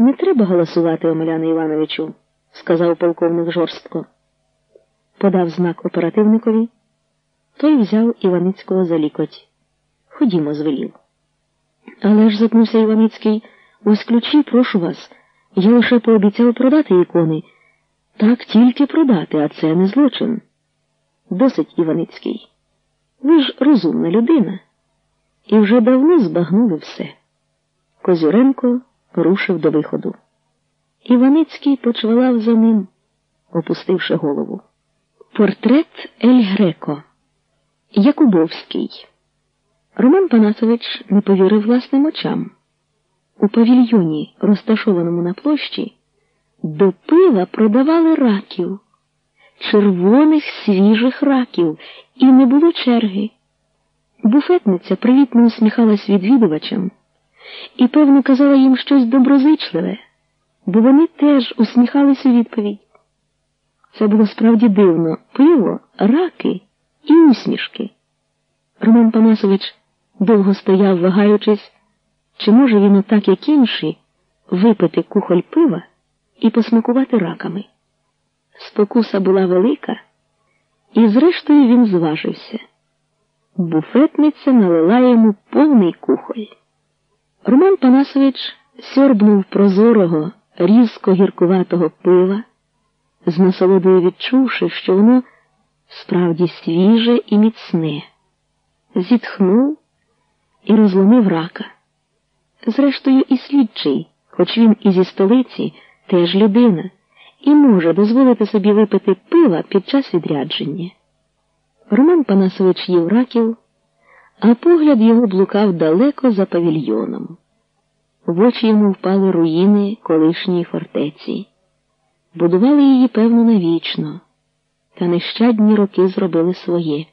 Не треба голосувати, Омеляне Івановичу, сказав полковник жорстко. Подав знак оперативникові. Той взяв Іваницького за лікоть. Ходімо, звелів. Але ж, запнувся Іваницький, ось ключі, прошу вас. Я лише пообіцяв продати ікони. Так тільки продати, а це не злочин. Досить Іваницький. Ви ж розумна людина. І вже давно збагнули все. Козюренко рушив до виходу. Іваницький почвалав за ним, опустивши голову. Портрет Ель Греко. Якубовський. Роман Панасович не повірив власним очам. У павільйоні, розташованому на площі, до пива продавали раків, червоних свіжих раків, і не було черги. Буфетниця привітно усміхалась відвідувачам і, певно, казала їм щось доброзичливе, бо вони теж усміхались у відповідь. Це було справді дивно пиво, раки і усмішки. Роман Панасович довго стояв, вагаючись, чи може він, отак, як інші, випити кухоль пива і посмакувати раками. Спокуса була велика, і, зрештою, він зважився. Буфетниця налила йому повний кухоль. Роман Панасович сьорбнув прозорого, різко гіркуватого пива, з насолодою відчувши, що воно справді свіже і міцне, зітхнув і розломив рака. Зрештою, і слідчий, хоч він і зі столиці, теж людина, і може дозволити собі випити пива під час відрядження. Роман Панасович їв раків, а погляд його блукав далеко за павільйоном. В очі йому впали руїни колишньої фортеці. Будували її, певно, навічно, та нещадні роки зробили своє.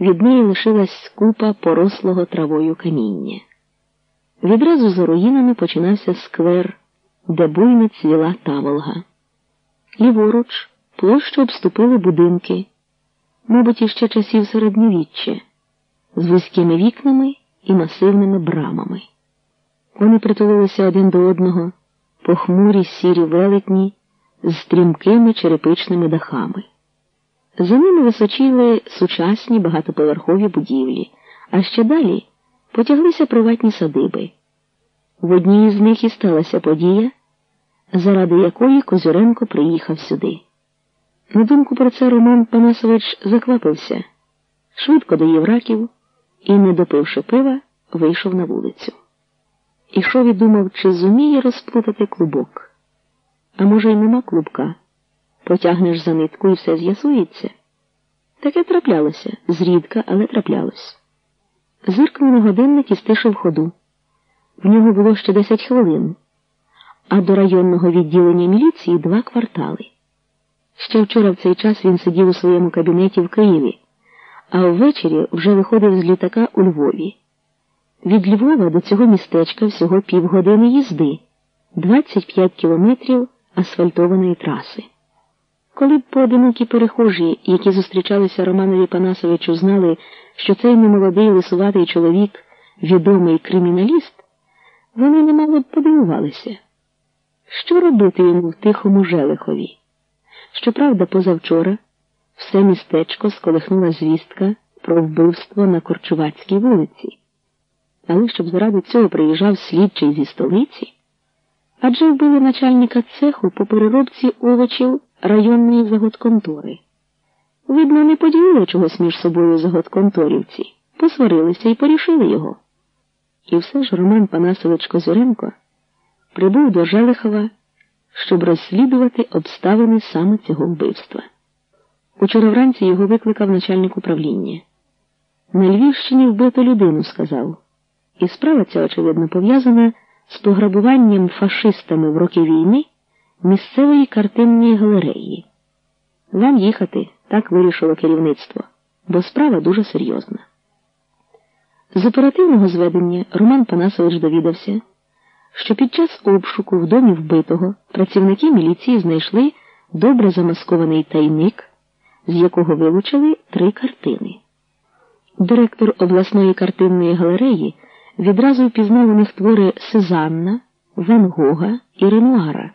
Від неї лишилась скупа порослого травою каміння. Відразу за руїнами починався сквер, де буйно цвіла таволга. Ліворуч площу обступили будинки, мабуть, іще часів середньовіччя, з вузькими вікнами і масивними брамами. Вони притулилися один до одного, похмурі сірі велетні з стрімкими черепичними дахами. За ними височили сучасні багатоповерхові будівлі, а ще далі потяглися приватні садиби. В одній з них і сталася подія, заради якої Козюренко приїхав сюди. На думку про це Роман Панасович заквапився, швидко доїв раків і, не допивши пива, вийшов на вулицю. Ішов і думав, чи зуміє розплутати клубок. А може, й нема клубка. Потягнеш за нитку і все з'ясується. Таке траплялося, зрідка, але траплялось. Зиркнув на годинник і стишив ходу. В нього було ще десять хвилин, а до районного відділення міліції два квартали. Ще вчора в цей час він сидів у своєму кабінеті в Києві, а ввечері вже виходив з літака у Львові. Від Львова до цього містечка всього півгодини їзди, 25 кілометрів асфальтованої траси. Коли б поодинокі перехожі, які зустрічалися Романові Панасовичу, знали, що цей немолодий лисуватий чоловік відомий криміналіст, вони немало б подивувалися. Що робити йому в тихому Желихові? Щоправда, позавчора все містечко сколихнула звістка про вбивство на Корчувацькій вулиці. Але щоб заради цього приїжджав слідчий зі столиці, адже вбили начальника цеху по переробці овочів районної заготконтори. Видно, не поділили чогось між собою заготконторівці, посварилися і порішили його. І все ж Роман Панасович Козюренко прибув до Желихова, щоб розслідувати обставини саме цього вбивства. Учора вранці його викликав начальник управління. На Львівщині вбито людину, сказав, і справа ця, очевидно, пов'язана з пограбуванням фашистами в роки війни місцевої картинної галереї. Вам їхати, так вирішило керівництво, бо справа дуже серйозна. З оперативного зведення Роман Панасович довідався, що під час обшуку в домі вбитого працівники міліції знайшли добре замаскований тайник, з якого вилучили три картини. Директор обласної картинної галереї відразу впізнав у них твори Сезанна, Ван Гога і Ренуара.